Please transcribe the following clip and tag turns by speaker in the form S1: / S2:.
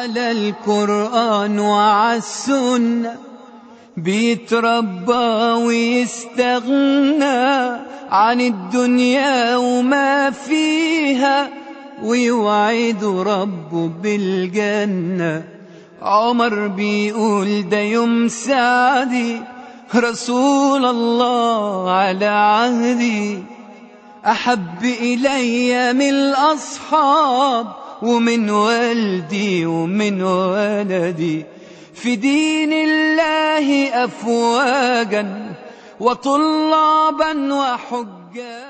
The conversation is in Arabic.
S1: على القرآن وعلى السنة بيتربى ويستغنى عن الدنيا وما فيها ويوعد ربه بالجنة. عمر بيقول ده يوم سعدي رسول الله على عهدي. أحب إلي من الأصحاب ومن والدي ومن ولدي في دين الله أفواجا وطلابا وحجاجا.